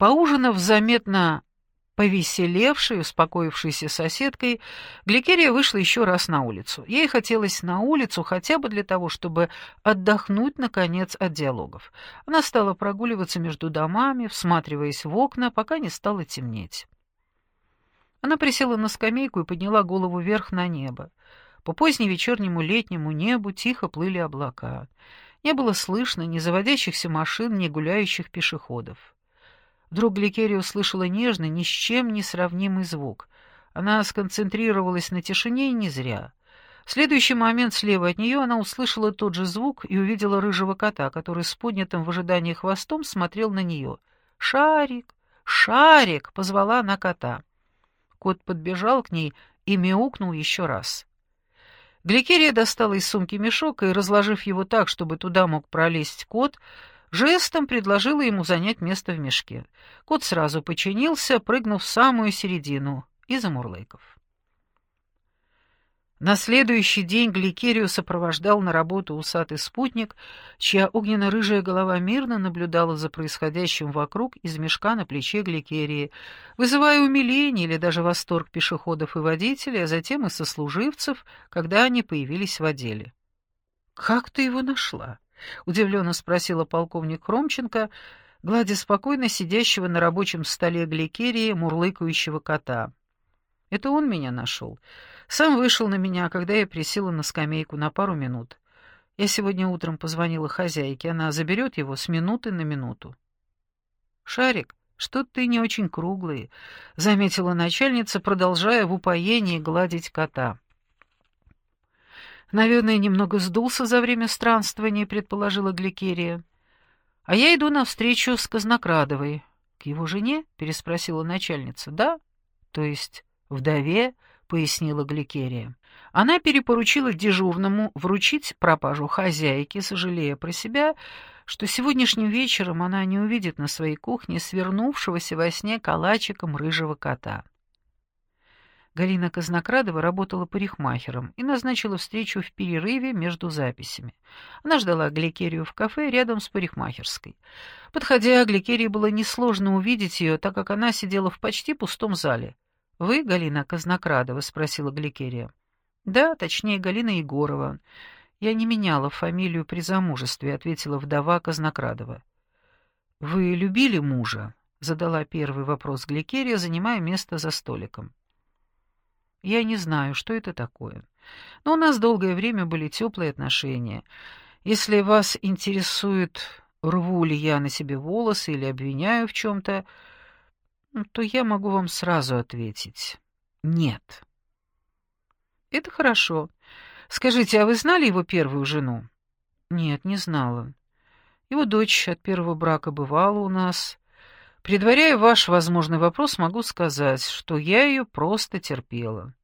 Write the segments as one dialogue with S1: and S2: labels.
S1: Поужинав заметно повеселевшей, успокоившейся соседкой, Гликерия вышла еще раз на улицу. Ей хотелось на улицу хотя бы для того, чтобы отдохнуть, наконец, от диалогов. Она стала прогуливаться между домами, всматриваясь в окна, пока не стало темнеть. Она присела на скамейку и подняла голову вверх на небо. По поздневечернему летнему небу тихо плыли облака. Не было слышно ни заводящихся машин, ни гуляющих пешеходов. Вдруг Гликерия услышала нежный, ни с чем не сравнимый звук. Она сконцентрировалась на тишине и не зря. В следующий момент слева от нее она услышала тот же звук и увидела рыжего кота, который с поднятым в ожидании хвостом смотрел на нее. «Шарик! Шарик!» — позвала она кота. Кот подбежал к ней и мяукнул еще раз. Гликерия достала из сумки мешок и, разложив его так, чтобы туда мог пролезть кот, жестом предложила ему занять место в мешке. Кот сразу подчинился, прыгнув в самую середину и замурлыков. На следующий день Гликерию сопровождал на работу усатый спутник, чья огненно-рыжая голова мирно наблюдала за происходящим вокруг из мешка на плече Гликерии, вызывая умиление или даже восторг пешеходов и водителей, а затем и сослуживцев, когда они появились в отделе. «Как ты его нашла?» — удивленно спросила полковник Хромченко, гладя спокойно сидящего на рабочем столе гликерии мурлыкающего кота. «Это он меня нашел. Сам вышел на меня, когда я присела на скамейку на пару минут. Я сегодня утром позвонила хозяйке, она заберет его с минуты на минуту». «Шарик, что ты не очень круглый», — заметила начальница, продолжая в упоении гладить кота. Наверное, немного сдулся за время странствования, предположила Гликерия. А я иду навстречу с Казнокрадовой. К его жене? переспросила начальница. Да? То есть вдове, пояснила Гликерия. Она перепоручила дежурному вручить пропажу хозяйке, сожалея про себя, что сегодняшним вечером она не увидит на своей кухне свернувшегося во сне калачиком рыжего кота. Галина Казнокрадова работала парикмахером и назначила встречу в перерыве между записями. Она ждала Гликерию в кафе рядом с парикмахерской. Подходя, Гликерии было несложно увидеть ее, так как она сидела в почти пустом зале. «Вы Галина Казнокрадова?» — спросила Гликерия. «Да, точнее, Галина Егорова. Я не меняла фамилию при замужестве», — ответила вдова Казнокрадова. «Вы любили мужа?» — задала первый вопрос Гликерия, занимая место за столиком. Я не знаю, что это такое. Но у нас долгое время были теплые отношения. Если вас интересует, рву ли я на себе волосы или обвиняю в чем-то, ну, то я могу вам сразу ответить. Нет. Это хорошо. Скажите, а вы знали его первую жену? Нет, не знала. Его дочь от первого брака бывала у нас. Предваряя ваш возможный вопрос, могу сказать, что я ее просто терпела.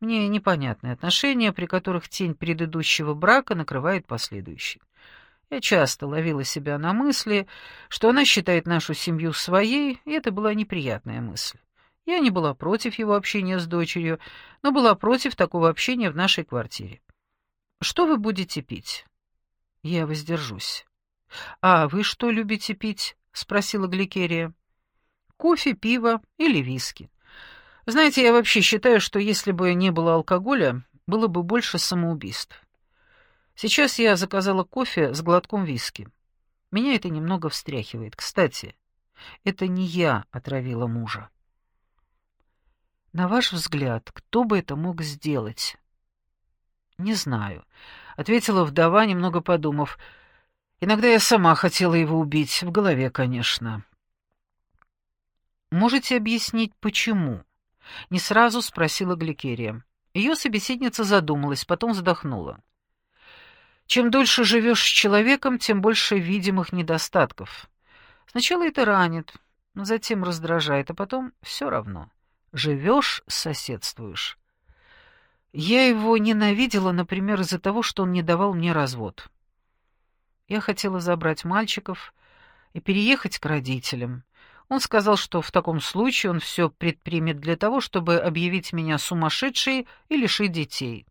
S1: Мне непонятны отношения, при которых тень предыдущего брака накрывает последующий. Я часто ловила себя на мысли, что она считает нашу семью своей, и это была неприятная мысль. Я не была против его общения с дочерью, но была против такого общения в нашей квартире. Что вы будете пить? Я воздержусь. А вы что любите пить? Спросила Гликерия. Кофе, пиво или виски. Знаете, я вообще считаю, что если бы не было алкоголя, было бы больше самоубийств. Сейчас я заказала кофе с глотком виски. Меня это немного встряхивает. Кстати, это не я отравила мужа. На ваш взгляд, кто бы это мог сделать? Не знаю, ответила вдова, немного подумав. Иногда я сама хотела его убить, в голове, конечно. Можете объяснить, почему? Не сразу спросила Гликерия. Ее собеседница задумалась, потом вздохнула. Чем дольше живешь с человеком, тем больше видимых недостатков. Сначала это ранит, затем раздражает, а потом все равно. Живешь, соседствуешь. Я его ненавидела, например, из-за того, что он не давал мне развод. Я хотела забрать мальчиков и переехать к родителям. Он сказал, что в таком случае он все предпримет для того, чтобы объявить меня сумасшедшей и лишить детей.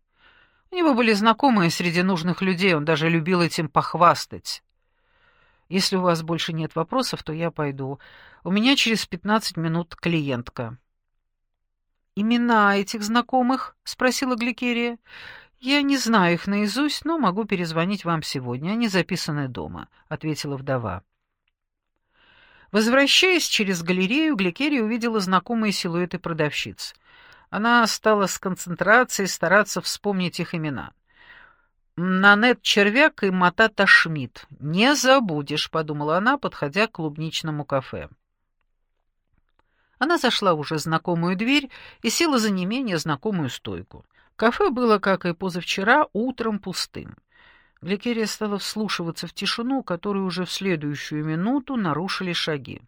S1: У него были знакомые среди нужных людей, он даже любил этим похвастать. Если у вас больше нет вопросов, то я пойду. У меня через пятнадцать минут клиентка». «Имена этих знакомых?» — спросила Гликерия. «Я не знаю их наизусть, но могу перезвонить вам сегодня. Они записаны дома», — ответила вдова. Возвращаясь через галерею, Гликерия увидела знакомые силуэты продавщиц. Она стала с концентрацией стараться вспомнить их имена. «Нанет Червяк и Матата Шмидт. Не забудешь», — подумала она, подходя к клубничному кафе. Она зашла в уже знакомую дверь и села за не менее знакомую стойку. Кафе было, как и позавчера, утром пустым. Гликерия стала вслушиваться в тишину, которую уже в следующую минуту нарушили шаги.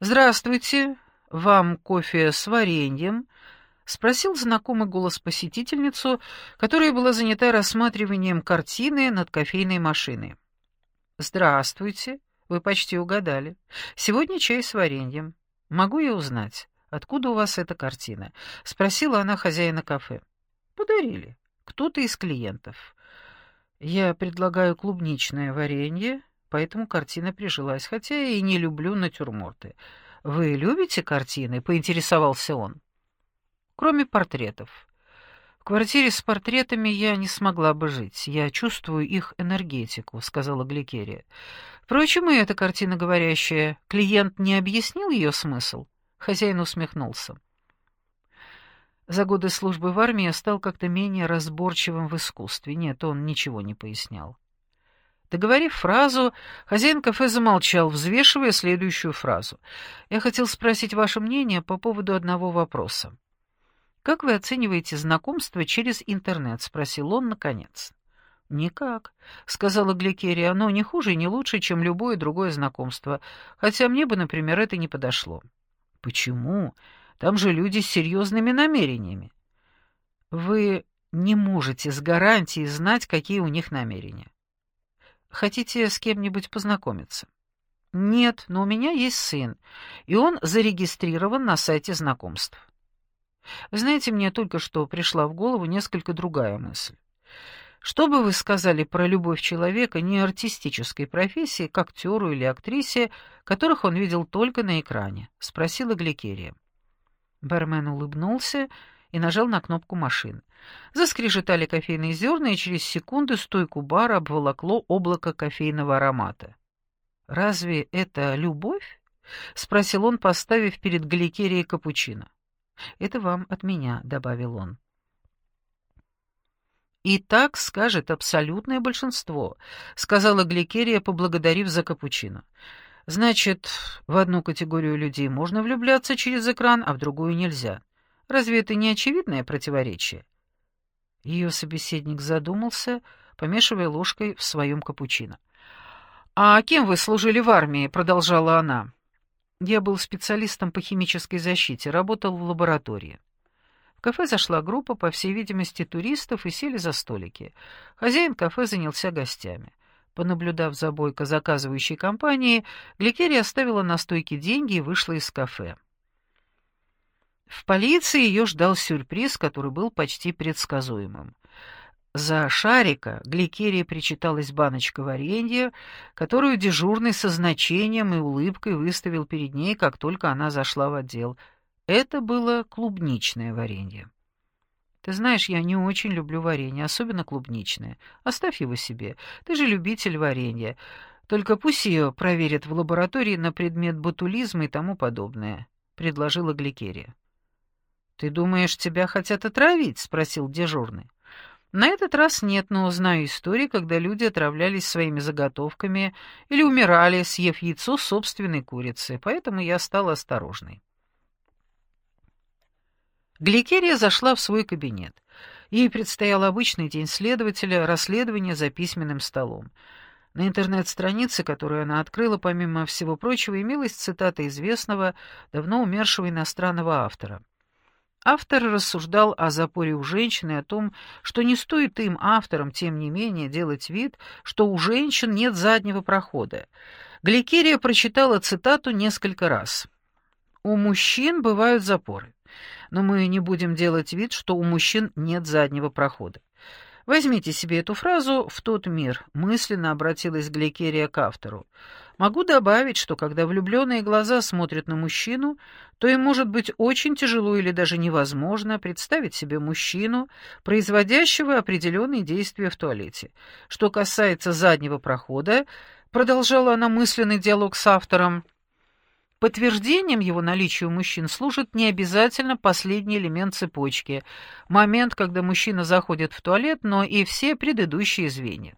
S1: «Здравствуйте! Вам кофе с вареньем?» — спросил знакомый голос посетительницу, которая была занята рассматриванием картины над кофейной машиной. «Здравствуйте! Вы почти угадали. Сегодня чай с вареньем. Могу я узнать, откуда у вас эта картина?» — спросила она хозяина кафе. «Подарили. Кто-то из клиентов. Я предлагаю клубничное варенье, поэтому картина прижилась, хотя и не люблю натюрморты. Вы любите картины?» — поинтересовался он кроме портретов. В квартире с портретами я не смогла бы жить. Я чувствую их энергетику, сказала Гликерия. Впрочем, и эта картина говорящая. Клиент не объяснил ее смысл. Хозяин усмехнулся. За годы службы в армии я стал как-то менее разборчивым в искусстве. Нет, он ничего не пояснял. Договорив фразу, хозяин кафе замолчал, взвешивая следующую фразу. «Я хотел спросить ваше мнение по поводу одного вопроса. «Как вы оцениваете знакомство через интернет?» — спросил он наконец. «Никак», — сказала Гликерия, — «оно не хуже и не лучше, чем любое другое знакомство, хотя мне бы, например, это не подошло». «Почему? Там же люди с серьезными намерениями». «Вы не можете с гарантией знать, какие у них намерения. Хотите с кем-нибудь познакомиться?» «Нет, но у меня есть сын, и он зарегистрирован на сайте знакомств». Знаете, мне только что пришла в голову несколько другая мысль. Что бы вы сказали про любовь человека не артистической профессии, к актеру или актрисе, которых он видел только на экране? — спросила Гликерия. Бармен улыбнулся и нажал на кнопку машины. Заскрежетали кофейные зерна, и через секунду стойку бара обволокло облако кофейного аромата. «Разве это любовь?» — спросил он, поставив перед Гликерией капучино. Это вам от меня», — добавил он. «И так скажет абсолютное большинство», — сказала Гликерия, поблагодарив за капучино. «Значит, в одну категорию людей можно влюбляться через экран, а в другую нельзя. Разве это не очевидное противоречие?» Ее собеседник задумался, помешивая ложкой в своем капучино. «А кем вы служили в армии?» — продолжала она. Я был специалистом по химической защите, работал в лаборатории. В кафе зашла группа, по всей видимости, туристов и сели за столики. Хозяин кафе занялся гостями. Понаблюдав за бойко заказывающей компанией, Гликерия оставила на стойке деньги и вышла из кафе. В полиции ее ждал сюрприз, который был почти предсказуемым. За шарика Гликерии причиталась баночка варенья, которую дежурный со значением и улыбкой выставил перед ней, как только она зашла в отдел. Это было клубничное варенье. Ты знаешь, я не очень люблю варенье, особенно клубничное. Оставь его себе. Ты же любитель варенья. Только пусть ее проверят в лаборатории на предмет ботулизма и тому подобное, — предложила Гликерия. — Ты думаешь, тебя хотят отравить? — спросил дежурный. На этот раз нет, но знаю истории, когда люди отравлялись своими заготовками или умирали, съев яйцо собственной курицы, поэтому я стала осторожной. Гликерия зашла в свой кабинет. Ей предстоял обычный день следователя, расследование за письменным столом. На интернет-странице, которую она открыла, помимо всего прочего, имелась цитата известного, давно умершего иностранного автора — Автор рассуждал о запоре у женщины о том, что не стоит им, авторам, тем не менее, делать вид, что у женщин нет заднего прохода. Гликерия прочитала цитату несколько раз. «У мужчин бывают запоры, но мы не будем делать вид, что у мужчин нет заднего прохода. Возьмите себе эту фразу в тот мир, мысленно обратилась Гликерия к автору. Могу добавить, что когда влюбленные глаза смотрят на мужчину, то им может быть очень тяжело или даже невозможно представить себе мужчину, производящего определенные действия в туалете. Что касается заднего прохода, продолжала она мысленный диалог с автором, Подтверждением его наличия у мужчин служит не обязательно последний элемент цепочки, момент, когда мужчина заходит в туалет, но и все предыдущие звенья.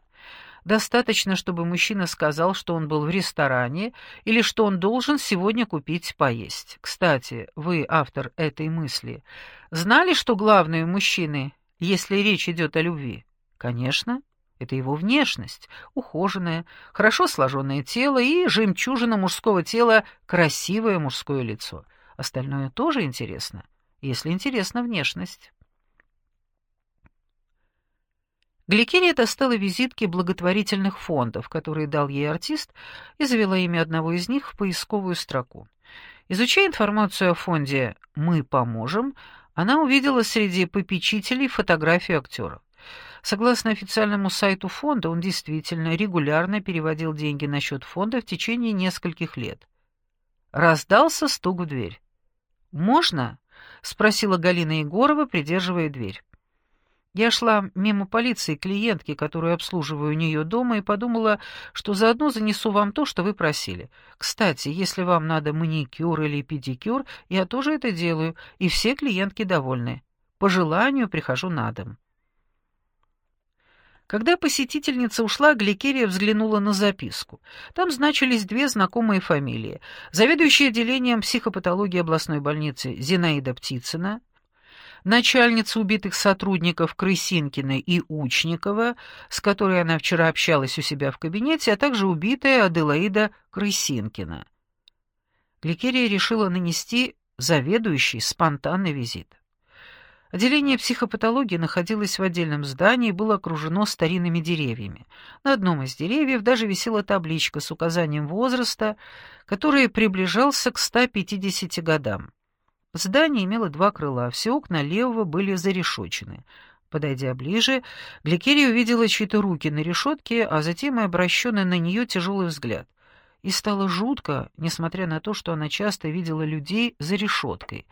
S1: Достаточно, чтобы мужчина сказал, что он был в ресторане или что он должен сегодня купить поесть. Кстати, вы, автор этой мысли, знали, что главное у мужчины, если речь идет о любви? Конечно, это его внешность, ухоженное, хорошо сложенное тело и жемчужина мужского тела, красивое мужское лицо. Остальное тоже интересно, если интересна внешность. Гликерия достала визитки благотворительных фондов, которые дал ей артист, и завела имя одного из них в поисковую строку. Изучая информацию о фонде «Мы поможем», она увидела среди попечителей фотографию актера. Согласно официальному сайту фонда, он действительно регулярно переводил деньги на счет фонда в течение нескольких лет. Раздался стук в дверь. «Можно?» — спросила Галина Егорова, придерживая дверь. Я шла мимо полиции клиентки, которую обслуживаю у нее дома, и подумала, что заодно занесу вам то, что вы просили. Кстати, если вам надо маникюр или педикюр, я тоже это делаю, и все клиентки довольны. По желанию прихожу на дом. Когда посетительница ушла, Гликерия взглянула на записку. Там значились две знакомые фамилии. Заведующая отделением психопатологии областной больницы Зинаида Птицына — начальница убитых сотрудников Крысинкина и Учникова, с которой она вчера общалась у себя в кабинете, а также убитая Аделаида Крысинкина. Гликерия решила нанести заведующий спонтанный визит. Отделение психопатологии находилось в отдельном здании и было окружено старинными деревьями. На одном из деревьев даже висела табличка с указанием возраста, который приближался к 150 годам. Здание имело два крыла, все окна левого были зарешочены. Подойдя ближе, Гликерия увидела чьи-то руки на решетке, а затем и обращенный на нее тяжелый взгляд. И стало жутко, несмотря на то, что она часто видела людей за решеткой.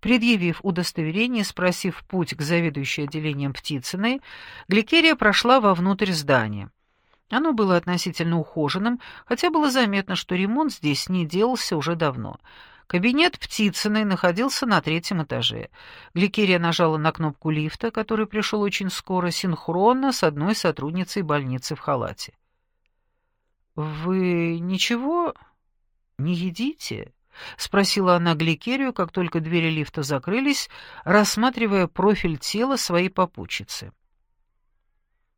S1: Предъявив удостоверение, спросив путь к заведующей отделением Птицыной, Гликерия прошла вовнутрь здания. Оно было относительно ухоженным, хотя было заметно, что ремонт здесь не делался уже давно — Кабинет Птицыной находился на третьем этаже. Гликерия нажала на кнопку лифта, который пришел очень скоро, синхронно с одной сотрудницей больницы в халате. «Вы ничего не едите?» — спросила она Гликерию, как только двери лифта закрылись, рассматривая профиль тела своей попутчицы.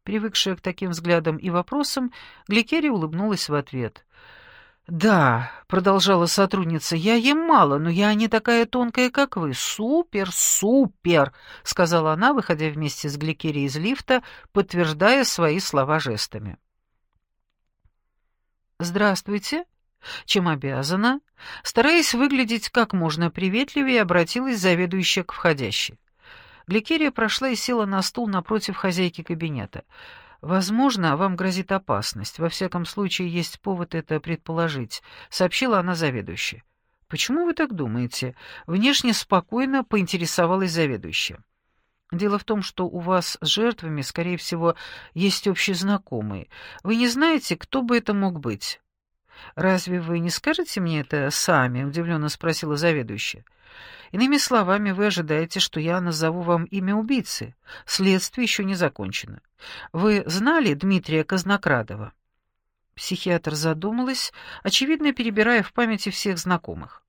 S1: Привыкшая к таким взглядам и вопросам, Гликерия улыбнулась в ответ — «Да», — продолжала сотрудница, — «я ем мало, но я не такая тонкая, как вы. Супер, супер!» — сказала она, выходя вместе с Гликери из лифта, подтверждая свои слова жестами. «Здравствуйте. Чем обязана?» Стараясь выглядеть как можно приветливее, обратилась заведующая к входящей. Гликерия прошла и села на стул напротив хозяйки кабинета — «Возможно, вам грозит опасность. Во всяком случае, есть повод это предположить», — сообщила она заведующей. «Почему вы так думаете?» — внешне спокойно поинтересовалась заведующая. «Дело в том, что у вас с жертвами, скорее всего, есть общий знакомый. Вы не знаете, кто бы это мог быть?» «Разве вы не скажете мне это сами?» — удивленно спросила заведующая. Иными словами, вы ожидаете, что я назову вам имя убийцы. Следствие еще не закончено. Вы знали Дмитрия Казнокрадова?» Психиатр задумалась, очевидно, перебирая в памяти всех знакомых.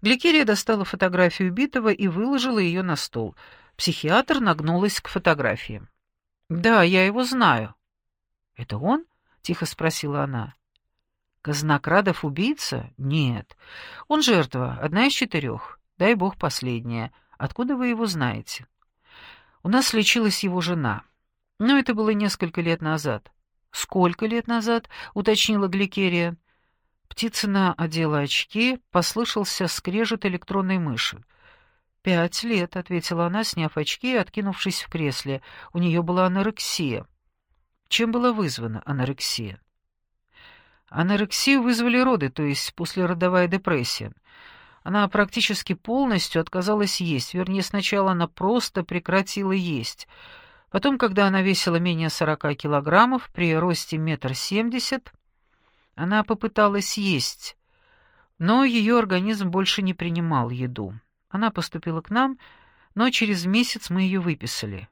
S1: Гликерия достала фотографию убитого и выложила ее на стол. Психиатр нагнулась к фотографии. «Да, я его знаю». «Это он?» — тихо спросила она. «Казнокрадов убийца? Нет. Он жертва, одна из четырех. Дай бог последняя. Откуда вы его знаете? У нас лечилась его жена. Но это было несколько лет назад. Сколько лет назад? уточнила Гликерия. Птицына одела очки, послышался скрежет электронной мыши. «Пять лет», — ответила она, сняв очки и откинувшись в кресле. У нее была анорексия. Чем была вызвана анорексия? Анорексию вызвали роды, то есть послеродовая депрессия. Она практически полностью отказалась есть, вернее, сначала она просто прекратила есть. Потом, когда она весила менее 40 килограммов, при росте метр семьдесят, она попыталась есть, но ее организм больше не принимал еду. Она поступила к нам, но через месяц мы ее выписали.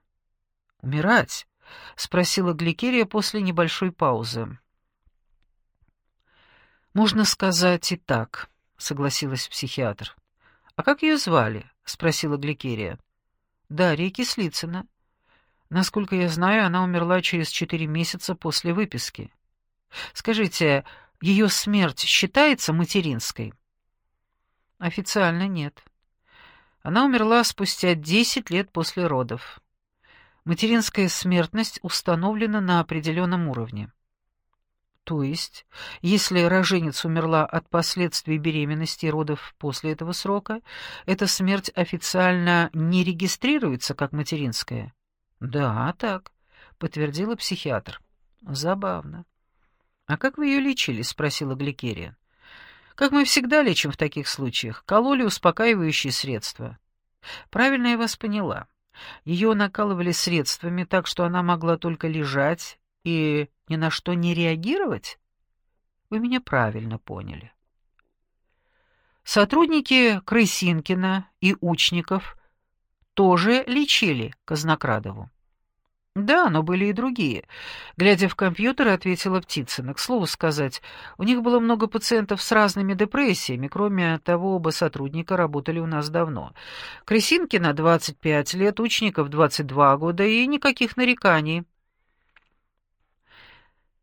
S1: «Умирать?» — спросила Гликерия после небольшой паузы. «Можно сказать и так», — согласилась психиатр. «А как ее звали?» — спросила Гликерия. «Дарья Кислицына. Насколько я знаю, она умерла через четыре месяца после выписки. Скажите, ее смерть считается материнской?» «Официально нет. Она умерла спустя 10 лет после родов. Материнская смертность установлена на определенном уровне. То есть, если роженец умерла от последствий беременности и родов после этого срока, эта смерть официально не регистрируется как материнская? Да, так, подтвердила психиатр. Забавно. А как вы ее лечили? спросила Гликерия. Как мы всегда лечим в таких случаях, кололи успокаивающие средства. Правильно я вас поняла. Ее накалывали средствами так, что она могла только лежать и ни на что не реагировать? Вы меня правильно поняли. Сотрудники Крысинкина и Учников тоже лечили Казнокрадову. «Да, но были и другие». Глядя в компьютер, ответила Птицына. К слову сказать, у них было много пациентов с разными депрессиями. Кроме того, оба сотрудника работали у нас давно. Крысинкина 25 лет, Учников 22 года и никаких нареканий.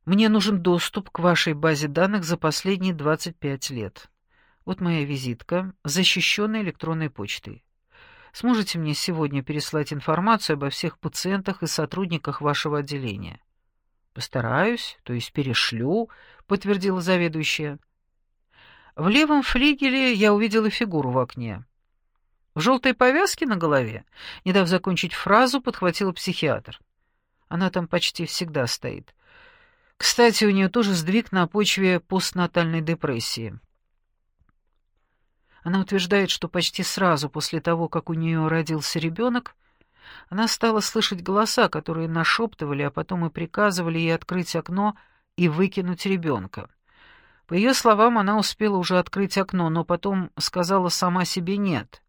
S1: Мне нужен доступ к вашей базе данных за последние 25 лет. Вот моя визитка, защищенная электронной почтой. Сможете мне сегодня переслать информацию обо всех пациентах и сотрудниках вашего отделения? Постараюсь, то есть перешлю, подтвердила заведующая. В левом флигеле я увидела фигуру в окне. В желтой повязке на голове, не дав закончить фразу, подхватила психиатр. Она там почти всегда стоит. Кстати, у нее тоже сдвиг на почве постнатальной депрессии. Она утверждает, что почти сразу после того, как у нее родился ребенок, она стала слышать голоса, которые нашептывали, а потом и приказывали ей открыть окно и выкинуть ребенка. По ее словам, она успела уже открыть окно, но потом сказала сама себе «нет».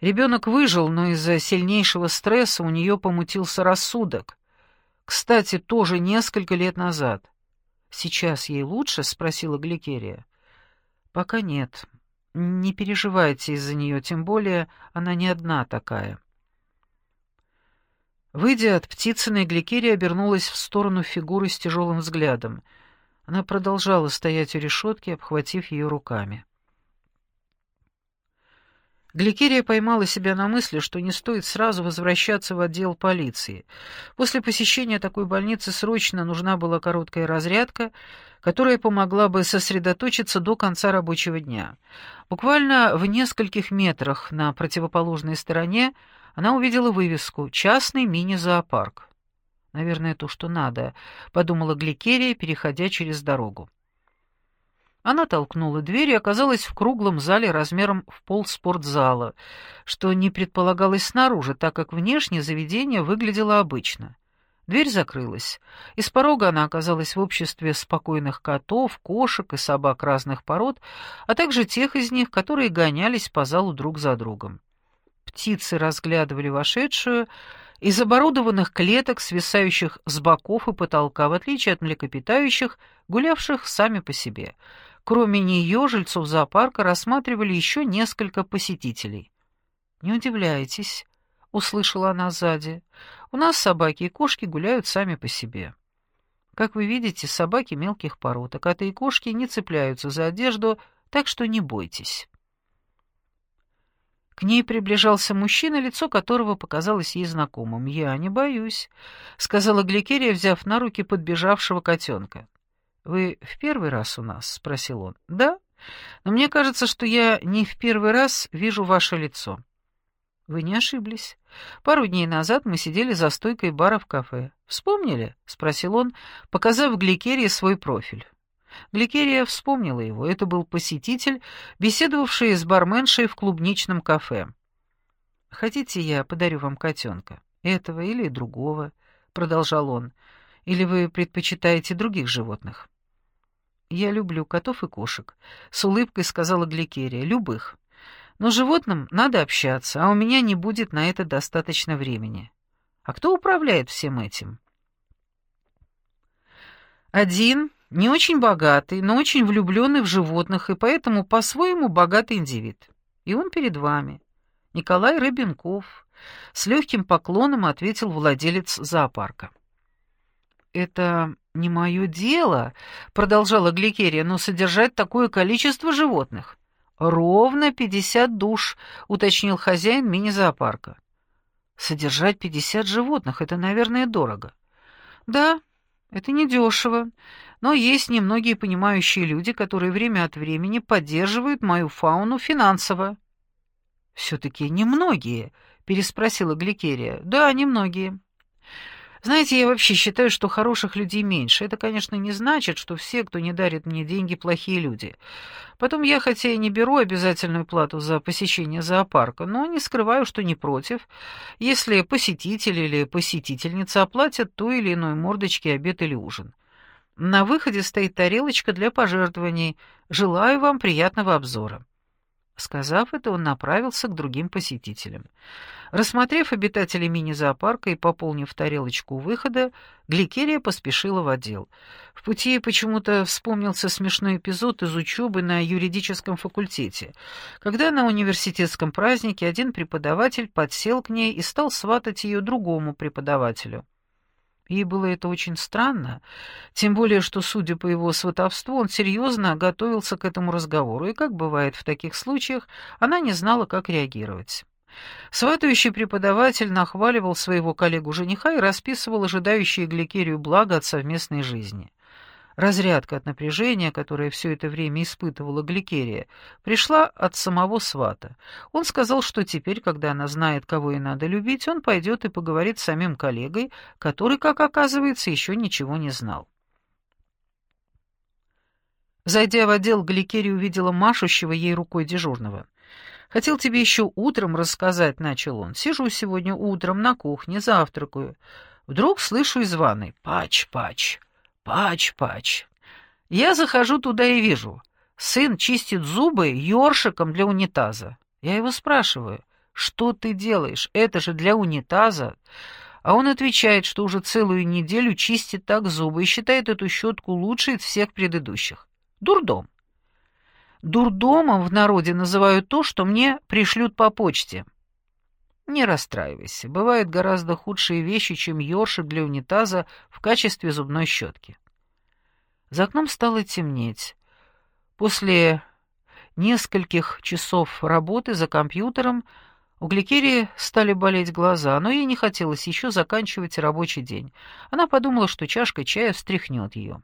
S1: Ребенок выжил, но из-за сильнейшего стресса у нее помутился рассудок. Кстати, тоже несколько лет назад. «Сейчас ей лучше?» — спросила Гликерия. «Пока нет. Не переживайте из-за нее, тем более она не одна такая. Выйдя от Птицыной, Гликерия обернулась в сторону фигуры с тяжелым взглядом. Она продолжала стоять у решетки, обхватив ее руками. Гликерия поймала себя на мысли, что не стоит сразу возвращаться в отдел полиции. После посещения такой больницы срочно нужна была короткая разрядка, которая помогла бы сосредоточиться до конца рабочего дня. Буквально в нескольких метрах на противоположной стороне она увидела вывеску «Частный мини-зоопарк». «Наверное, то, что надо», — подумала Гликерия, переходя через дорогу. Она толкнула дверь и оказалась в круглом зале размером в пол спортзала, что не предполагалось снаружи, так как внешне заведение выглядело обычно. Дверь закрылась. Из порога она оказалась в обществе спокойных котов, кошек и собак разных пород, а также тех из них, которые гонялись по залу друг за другом. Птицы разглядывали вошедшую, из оборудованных клеток, свисающих с боков и потолка, в отличие от млекопитающих, гулявших сами по себе. Кроме нее, жильцов зоопарка рассматривали еще несколько посетителей. «Не удивляйтесь», — услышала она сзади. «У нас собаки и кошки гуляют сами по себе». Как вы видите, собаки мелких пород, а коты и кошки не цепляются за одежду, так что не бойтесь. К ней приближался мужчина, лицо которого показалось ей знакомым. «Я не боюсь», — сказала Гликерия, взяв на руки подбежавшего котенка. «Вы в первый раз у нас?» — спросил он. «Да, но мне кажется, что я не в первый раз вижу ваше лицо». Вы не ошиблись. Пару дней назад мы сидели за стойкой бара в кафе. Вспомнили? спросил он, показав Гликерии свой профиль. Гликерия вспомнила его. Это был посетитель, беседовавший с барменшей в клубничном кафе. «Хотите, я подарю вам котенка? Этого или другого?» — продолжал он. «Или вы предпочитаете других животных?» «Я люблю котов и кошек», — с улыбкой сказала Гликерия. «Любых. Но животным надо общаться, а у меня не будет на это достаточно времени. А кто управляет всем этим?» «Один, не очень богатый, но очень влюбленный в животных и поэтому по-своему богатый индивид. И он перед вами. Николай Рыбенков. С легким поклоном ответил владелец зоопарка. «Это не мое дело», — продолжала Гликерия, «но содержать такое количество животных». «Ровно пятьдесят душ», — уточнил хозяин мини-зоопарка. «Содержать пятьдесят животных — это, наверное, дорого». «Да, это недешево, но есть немногие понимающие люди, которые время от времени поддерживают мою фауну финансово». «Все-таки немногие», — переспросила Гликерия. «Да, немногие». Знаете, я вообще считаю, что хороших людей меньше. Это, конечно, не значит, что все, кто не дарит мне деньги, плохие люди. Потом я, хотя и не беру обязательную плату за посещение зоопарка, но не скрываю, что не против, если посетитель или посетительница оплатят ту или иной мордочке обед или ужин. На выходе стоит тарелочка для пожертвований. Желаю вам приятного обзора. Сказав это, он направился к другим посетителям. Рассмотрев обитателей мини-зоопарка и пополнив тарелочку выхода, Гликерия поспешила в отдел. В пути почему-то вспомнился смешной эпизод из учебы на юридическом факультете, когда на университетском празднике один преподаватель подсел к ней и стал сватать ее другому преподавателю. Ей было это очень странно, тем более, что, судя по его сватовству, он серьезно готовился к этому разговору, и, как бывает в таких случаях, она не знала, как реагировать. Сватающий преподаватель нахваливал своего коллегу-жениха и расписывал ожидающие Гликерию блага от совместной жизни. Разрядка от напряжения, которое все это время испытывала Гликерия, пришла от самого свата. Он сказал, что теперь, когда она знает, кого ей надо любить, он пойдет и поговорит с самим коллегой, который, как оказывается, еще ничего не знал. Зайдя в отдел, Гликерия увидела машущего ей рукой дежурного. «Хотел тебе еще утром рассказать», — начал он. «Сижу сегодня утром на кухне, завтракаю. Вдруг слышу из ванной «пач-пач». Пач-пач. Я захожу туда и вижу. Сын чистит зубы ёршиком для унитаза. Я его спрашиваю, что ты делаешь? Это же для унитаза. А он отвечает, что уже целую неделю чистит так зубы и считает эту щетку лучшей из всех предыдущих. Дурдом. Дурдомом в народе называют то, что мне пришлют по почте. Не расстраивайся, бывают гораздо худшие вещи, чем ёршик для унитаза в качестве зубной щетки. За окном стало темнеть. После нескольких часов работы за компьютером у Гликерии стали болеть глаза, но ей не хотелось еще заканчивать рабочий день. Она подумала, что чашка чая встряхнет ее.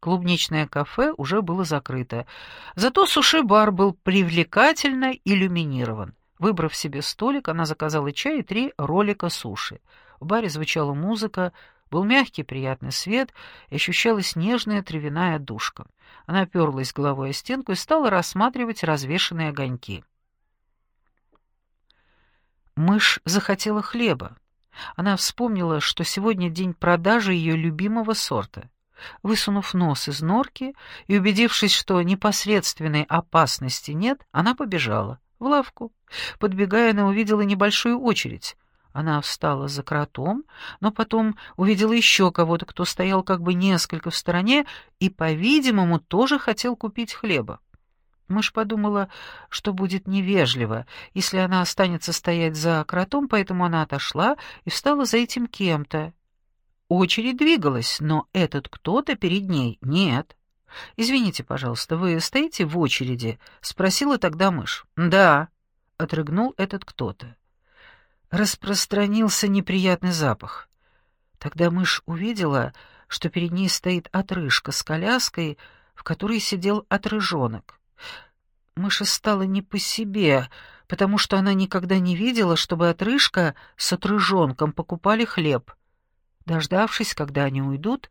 S1: Клубничное кафе уже было закрыто, зато суши-бар был привлекательно иллюминирован. Выбрав себе столик, она заказала чай и три ролика суши. В баре звучала музыка, был мягкий приятный свет и ощущалась нежная травяная душка. Она перлась головой о стенку и стала рассматривать развешанные огоньки. Мышь захотела хлеба. Она вспомнила, что сегодня день продажи ее любимого сорта. Высунув нос из норки и убедившись, что непосредственной опасности нет, она побежала в лавку. Подбегая, она увидела небольшую очередь. Она встала за кротом, но потом увидела еще кого-то, кто стоял как бы несколько в стороне и, по-видимому, тоже хотел купить хлеба. Мышь подумала, что будет невежливо, если она останется стоять за кротом, поэтому она отошла и встала за этим кем-то. Очередь двигалась, но этот кто-то перед ней нет. «Извините, пожалуйста, вы стоите в очереди?» — спросила тогда мышь. «Да», — отрыгнул этот кто-то. Распространился неприятный запах. Тогда мышь увидела, что перед ней стоит отрыжка с коляской, в которой сидел отрыжонок. Мыша стала не по себе, потому что она никогда не видела, чтобы отрыжка с отрыжонком покупали хлеб. Дождавшись, когда они уйдут,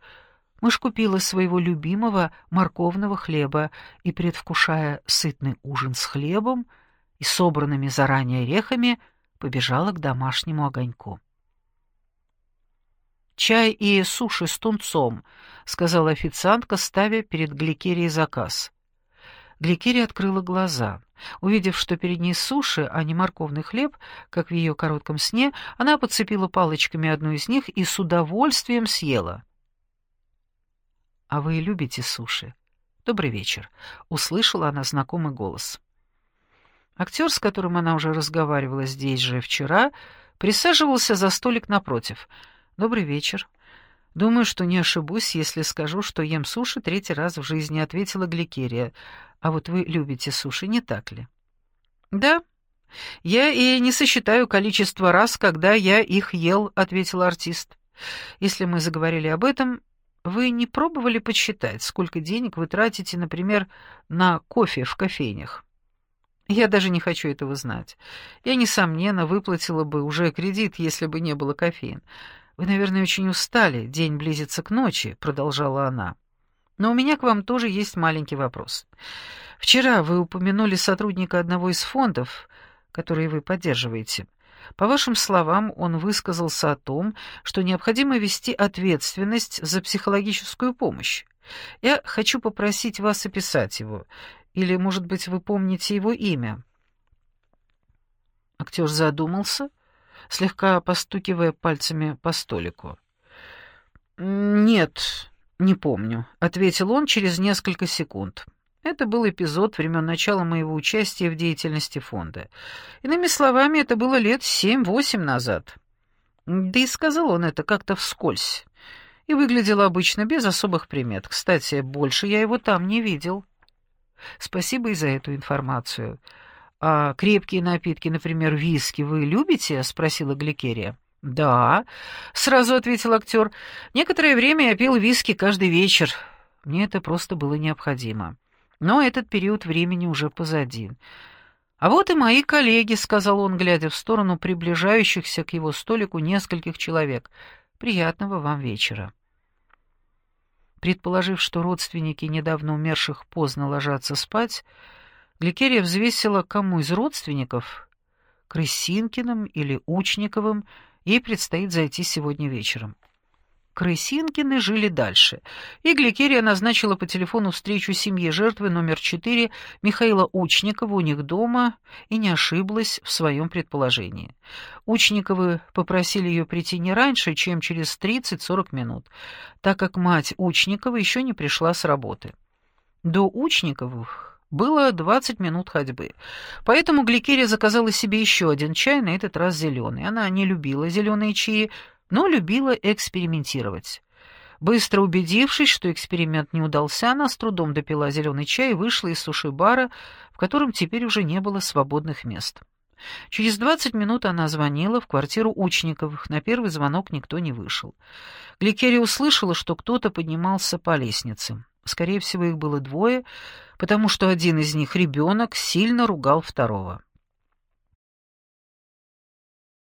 S1: мышь купила своего любимого морковного хлеба и, предвкушая сытный ужин с хлебом и собранными заранее орехами, побежала к домашнему огоньку. «Чай и суши с тунцом», — сказала официантка, ставя перед Гликерией заказ. Гликерия открыла глаза. Увидев, что перед ней суши, а не морковный хлеб, как в ее коротком сне, она подцепила палочками одну из них и с удовольствием съела. «А вы любите суши?» «Добрый вечер», — услышала она знакомый голос. Актер, с которым она уже разговаривала здесь же вчера, присаживался за столик напротив. «Добрый вечер. Думаю, что не ошибусь, если скажу, что ем суши третий раз в жизни», — ответила Гликерия. «А вот вы любите суши, не так ли?» «Да. Я и не сосчитаю количество раз, когда я их ел», — ответил артист. «Если мы заговорили об этом, вы не пробовали подсчитать, сколько денег вы тратите, например, на кофе в кофейнях?» Я даже не хочу этого знать. Я, несомненно, выплатила бы уже кредит, если бы не было кофеин. Вы, наверное, очень устали, день близится к ночи», — продолжала она. «Но у меня к вам тоже есть маленький вопрос. Вчера вы упомянули сотрудника одного из фондов, которые вы поддерживаете. По вашим словам, он высказался о том, что необходимо вести ответственность за психологическую помощь. Я хочу попросить вас описать его, или, может быть, вы помните его имя?» Актер задумался, слегка постукивая пальцами по столику. «Нет, не помню», — ответил он через несколько секунд. Это был эпизод времен начала моего участия в деятельности фонда. Иными словами, это было лет семь-восемь назад. Да и сказал он это как-то вскользь. И выглядел обычно без особых примет. Кстати, больше я его там не видел. Спасибо и за эту информацию. А крепкие напитки, например, виски, вы любите? спросила Гликерия. Да, сразу ответил актер. Некоторое время я пил виски каждый вечер. Мне это просто было необходимо. Но этот период времени уже позади. «А вот и мои коллеги», — сказал он, глядя в сторону приближающихся к его столику нескольких человек. «Приятного вам вечера». Предположив, что родственники недавно умерших поздно ложатся спать, Гликерия взвесила, кому из родственников, Крысинкиным или Учниковым, ей предстоит зайти сегодня вечером. Крысинкины жили дальше, и Гликерия назначила по телефону встречу семье жертвы номер 4 Михаила Учникова у них дома и не ошиблась в своем предположении. Учниковы попросили ее прийти не раньше, чем через 30-40 минут, так как мать Учникова еще не пришла с работы. До Учниковых было 20 минут ходьбы. Поэтому Гликерия заказала себе еще один чай, на этот раз зеленый. Она не любила зеленые чаи, но любила экспериментировать. Быстро убедившись, что эксперимент не удался, она с трудом допила зеленый чай и вышла из суши-бара, в котором теперь уже не было свободных мест. Через двадцать минут она звонила в квартиру Учниковых. На первый звонок никто не вышел. Гликерия услышала, что кто-то поднимался по лестнице. Скорее всего, их было двое, потому что один из них, ребенок, сильно ругал второго.